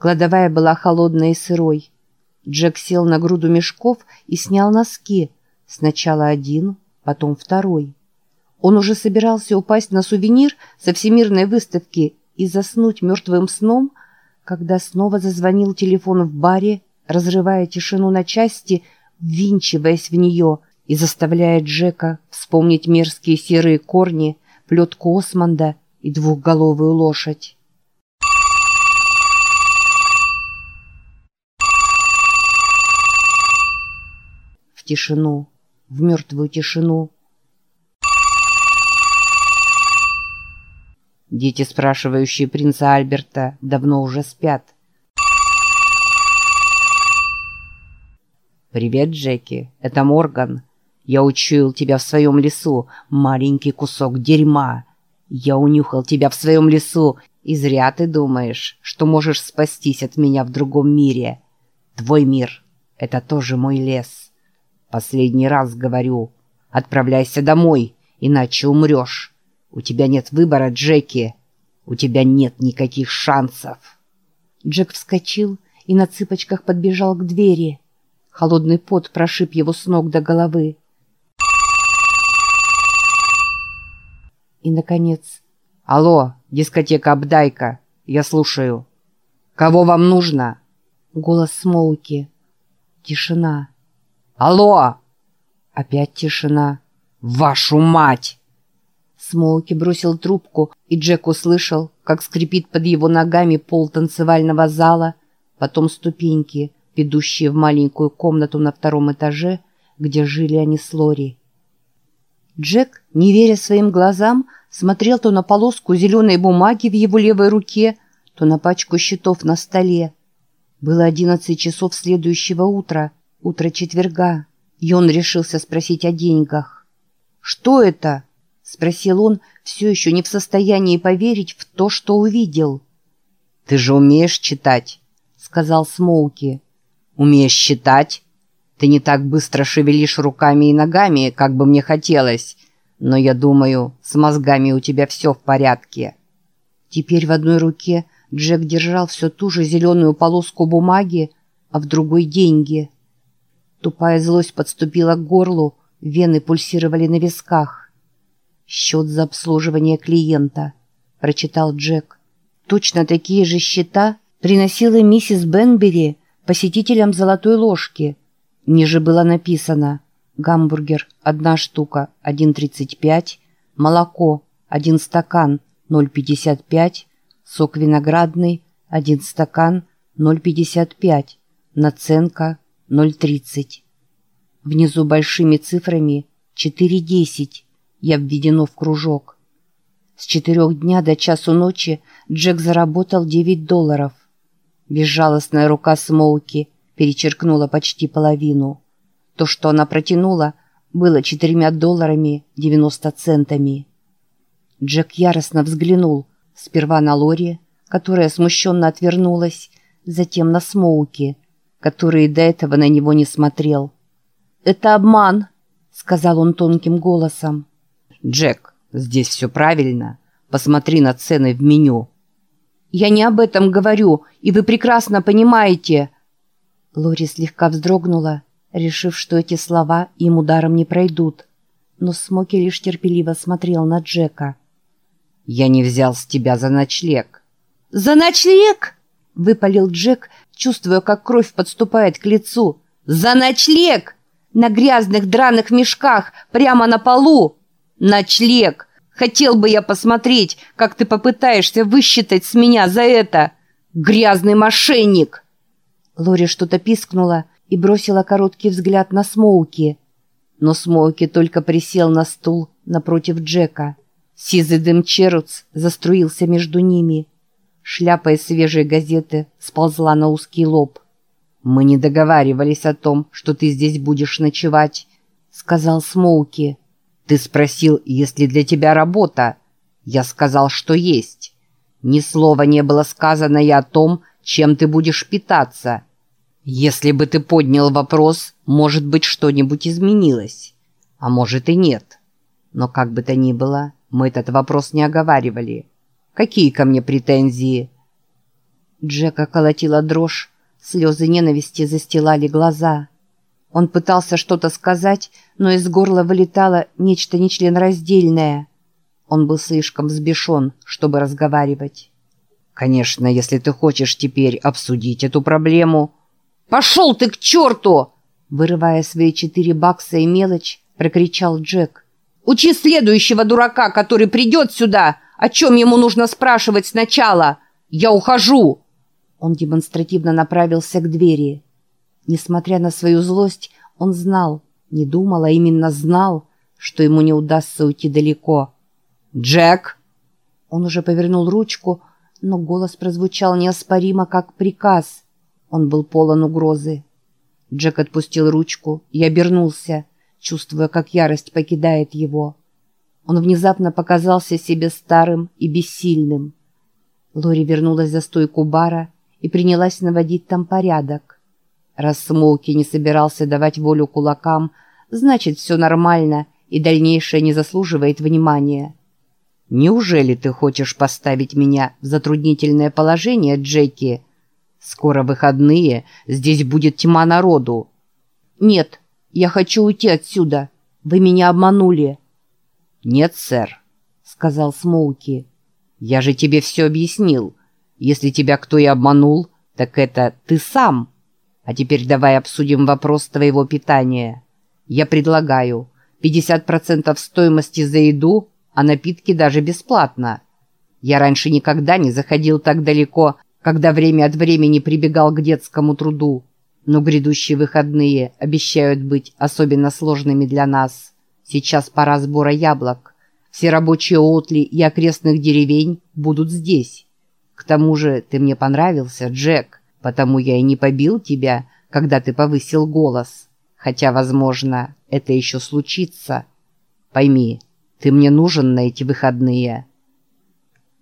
Кладовая была холодной и сырой. Джек сел на груду мешков и снял носки. Сначала один, потом второй. Он уже собирался упасть на сувенир со всемирной выставки и заснуть мертвым сном, когда снова зазвонил телефон в баре, разрывая тишину на части, ввинчиваясь в нее и заставляя Джека вспомнить мерзкие серые корни, плетку Османда и двухголовую лошадь. В тишину, в мертвую тишину. Дети, спрашивающие принца Альберта, давно уже спят. «Привет, Джеки, это Морган. Я учуял тебя в своем лесу, маленький кусок дерьма. Я унюхал тебя в своем лесу, и зря ты думаешь, что можешь спастись от меня в другом мире. Твой мир — это тоже мой лес. Последний раз говорю, отправляйся домой, иначе умрешь. У тебя нет выбора, Джеки. У тебя нет никаких шансов. Джек вскочил и на цыпочках подбежал к двери. Холодный пот прошиб его с ног до головы. И, наконец... «Алло, дискотека Абдайка, я слушаю. Кого вам нужно?» Голос Смоуки. Тишина. «Алло!» Опять тишина. «Вашу мать!» Смоуки бросил трубку, и Джек услышал, как скрипит под его ногами пол танцевального зала, потом ступеньки, ведущие в маленькую комнату на втором этаже, где жили они с Лори. Джек, не веря своим глазам, смотрел то на полоску зеленой бумаги в его левой руке, то на пачку счетов на столе. Было одиннадцать часов следующего утра, утро четверга, и он решился спросить о деньгах. «Что это?» — спросил он, все еще не в состоянии поверить в то, что увидел. «Ты же умеешь читать», — сказал Смоуки. «Умеешь читать?» Ты не так быстро шевелишь руками и ногами, как бы мне хотелось, но я думаю, с мозгами у тебя все в порядке». Теперь в одной руке Джек держал все ту же зеленую полоску бумаги, а в другой — деньги. Тупая злость подступила к горлу, вены пульсировали на висках. «Счет за обслуживание клиента», — прочитал Джек. «Точно такие же счета приносила миссис Бенбери посетителям «Золотой ложки», Ниже было написано «Гамбургер – одна штука, 1,35, молоко – один стакан, 0,55, сок виноградный – один стакан, 0,55, наценка – 0,30». Внизу большими цифрами 4,10 я введено в кружок. С четырех дня до часу ночи Джек заработал 9 долларов. Безжалостная рука Смоуки – перечеркнула почти половину. То, что она протянула, было четырьмя долларами девяносто центами. Джек яростно взглянул сперва на Лори, которая смущенно отвернулась, затем на Смоуки, который до этого на него не смотрел. «Это обман», — сказал он тонким голосом. «Джек, здесь все правильно. Посмотри на цены в меню». «Я не об этом говорю, и вы прекрасно понимаете», Лори слегка вздрогнула, решив, что эти слова им ударом не пройдут. Но Смоки лишь терпеливо смотрел на Джека. «Я не взял с тебя за ночлег». «За ночлег?» — выпалил Джек, чувствуя, как кровь подступает к лицу. «За ночлег! На грязных драных мешках, прямо на полу! Ночлег! Хотел бы я посмотреть, как ты попытаешься высчитать с меня за это! Грязный мошенник!» Лори что-то пискнула и бросила короткий взгляд на Смоуки. Но Смоуки только присел на стул напротив Джека. Сизый дым Черуц заструился между ними. Шляпа из свежей газеты сползла на узкий лоб. «Мы не договаривались о том, что ты здесь будешь ночевать», — сказал Смоуки. «Ты спросил, есть ли для тебя работа. Я сказал, что есть. Ни слова не было сказано и о том, чем ты будешь питаться. Если бы ты поднял вопрос, может быть, что-нибудь изменилось. А может и нет. Но как бы то ни было, мы этот вопрос не оговаривали. Какие ко мне претензии? Джека колотила дрожь, слезы ненависти застилали глаза. Он пытался что-то сказать, но из горла вылетало нечто нечленораздельное. Он был слишком взбешен, чтобы разговаривать. «Конечно, если ты хочешь теперь обсудить эту проблему...» «Пошел ты к черту!» Вырывая свои четыре бакса и мелочь, прокричал Джек. «Учи следующего дурака, который придет сюда! О чем ему нужно спрашивать сначала? Я ухожу!» Он демонстративно направился к двери. Несмотря на свою злость, он знал, не думал, а именно знал, что ему не удастся уйти далеко. «Джек!» Он уже повернул ручку, но голос прозвучал неоспоримо, как приказ. Он был полон угрозы. Джек отпустил ручку и обернулся, чувствуя, как ярость покидает его. Он внезапно показался себе старым и бессильным. Лори вернулась за стойку бара и принялась наводить там порядок. Раз Смолки не собирался давать волю кулакам, значит, все нормально, и дальнейшее не заслуживает внимания. «Неужели ты хочешь поставить меня в затруднительное положение, Джеки? Скоро выходные, здесь будет тьма народу». «Нет, я хочу уйти отсюда. Вы меня обманули». «Нет, сэр», — сказал Смоуки. «Я же тебе все объяснил. Если тебя кто и обманул, так это ты сам. А теперь давай обсудим вопрос твоего питания. Я предлагаю 50% стоимости за еду, а напитки даже бесплатно. Я раньше никогда не заходил так далеко, когда время от времени прибегал к детскому труду. Но грядущие выходные обещают быть особенно сложными для нас. Сейчас пора сбора яблок. Все рабочие отли и окрестных деревень будут здесь. К тому же ты мне понравился, Джек, потому я и не побил тебя, когда ты повысил голос. Хотя, возможно, это еще случится. Пойми, ты мне нужен на эти выходные».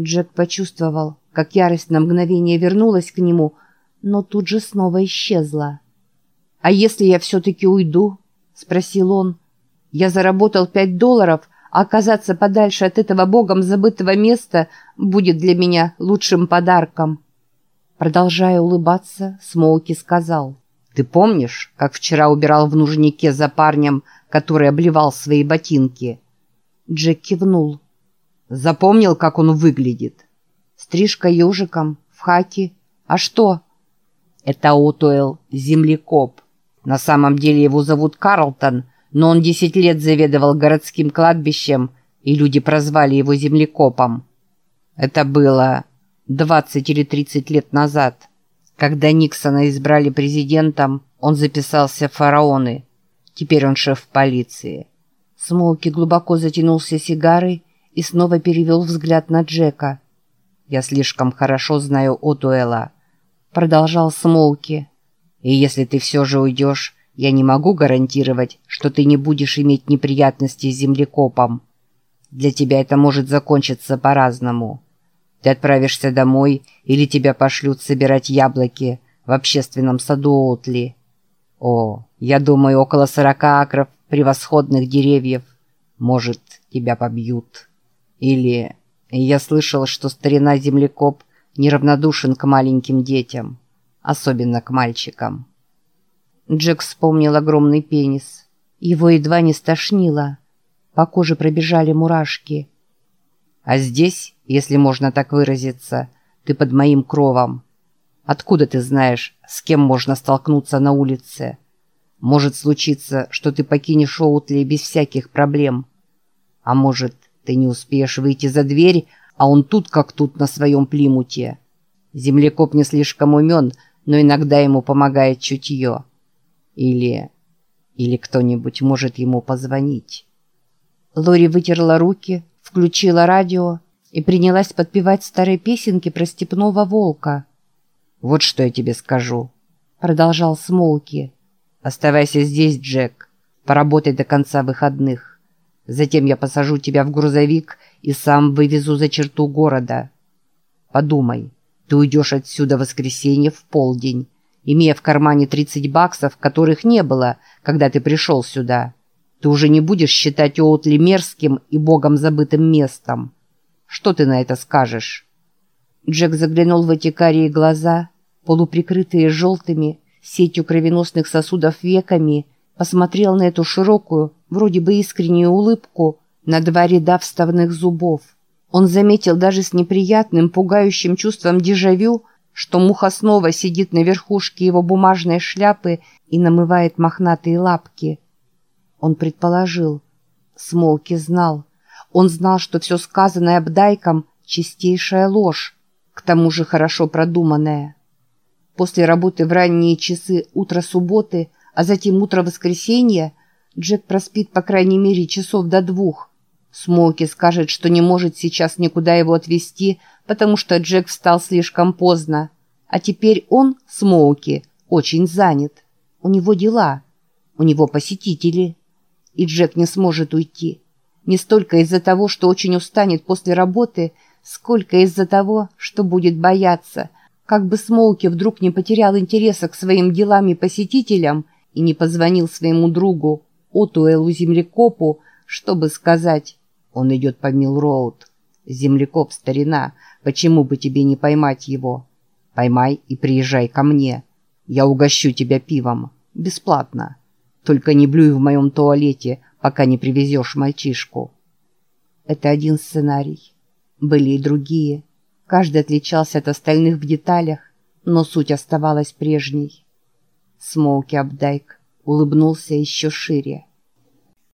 Джек почувствовал, как ярость на мгновение вернулась к нему, но тут же снова исчезла. «А если я все-таки уйду?» — спросил он. «Я заработал пять долларов, а оказаться подальше от этого богом забытого места будет для меня лучшим подарком. Продолжая улыбаться, Смоуки сказал. «Ты помнишь, как вчера убирал в нужнике за парнем, который обливал свои ботинки?» Джек кивнул. «Запомнил, как он выглядит?» «Стрижка ежиком, в хаке. А что?» «Это Отуэлл, землекоп. На самом деле его зовут Карлтон, но он десять лет заведовал городским кладбищем, и люди прозвали его землекопом. Это было двадцать или тридцать лет назад. Когда Никсона избрали президентом, он записался в фараоны. Теперь он шеф полиции. Смолки глубоко затянулся сигарой и снова перевел взгляд на Джека. «Я слишком хорошо знаю Отуэла», — продолжал Смолки. «И если ты все же уйдешь, я не могу гарантировать, что ты не будешь иметь неприятностей с землекопом. Для тебя это может закончиться по-разному. Ты отправишься домой или тебя пошлют собирать яблоки в общественном саду Отли. О, я думаю, около сорока акров превосходных деревьев. Может, тебя побьют. Или я слышал, что старина-землекоп неравнодушен к маленьким детям, особенно к мальчикам. Джек вспомнил огромный пенис. Его едва не стошнило. По коже пробежали мурашки. «А здесь, если можно так выразиться, ты под моим кровом. Откуда ты знаешь, с кем можно столкнуться на улице? Может случиться, что ты покинешь Оутли без всяких проблем. А может, ты не успеешь выйти за дверь, а он тут как тут на своем плимуте. Землекоп не слишком умен, но иногда ему помогает чутье». Или... или кто-нибудь может ему позвонить. Лори вытерла руки, включила радио и принялась подпевать старые песенки про степного волка. «Вот что я тебе скажу», — продолжал Смолки. «Оставайся здесь, Джек. Поработай до конца выходных. Затем я посажу тебя в грузовик и сам вывезу за черту города. Подумай, ты уйдешь отсюда в воскресенье в полдень, имея в кармане 30 баксов, которых не было, когда ты пришел сюда. Ты уже не будешь считать Оутли мерзким и богом забытым местом. Что ты на это скажешь?» Джек заглянул в эти карие глаза, полуприкрытые желтыми, сетью кровеносных сосудов веками, посмотрел на эту широкую, вроде бы искреннюю улыбку, на два ряда вставных зубов. Он заметил даже с неприятным, пугающим чувством дежавю, что муха снова сидит на верхушке его бумажной шляпы и намывает мохнатые лапки. Он предположил. Смолки знал. Он знал, что все сказанное Абдайком — чистейшая ложь, к тому же хорошо продуманная. После работы в ранние часы утра субботы, а затем утро воскресенья, Джек проспит по крайней мере часов до двух. Смолки скажет, что не может сейчас никуда его отвезти, потому что Джек встал слишком поздно. А теперь он, Смоуки, очень занят. У него дела. У него посетители. И Джек не сможет уйти. Не столько из-за того, что очень устанет после работы, сколько из-за того, что будет бояться, как бы Смолки вдруг не потерял интереса к своим делам и посетителям и не позвонил своему другу, Отуэлу Землекопу, чтобы сказать «Он идет по Милл-Роуд». «Землекоп, старина, почему бы тебе не поймать его? Поймай и приезжай ко мне. Я угощу тебя пивом. Бесплатно. Только не блюй в моем туалете, пока не привезешь мальчишку». Это один сценарий. Были и другие. Каждый отличался от остальных в деталях, но суть оставалась прежней. Смоуки Абдайк улыбнулся еще шире.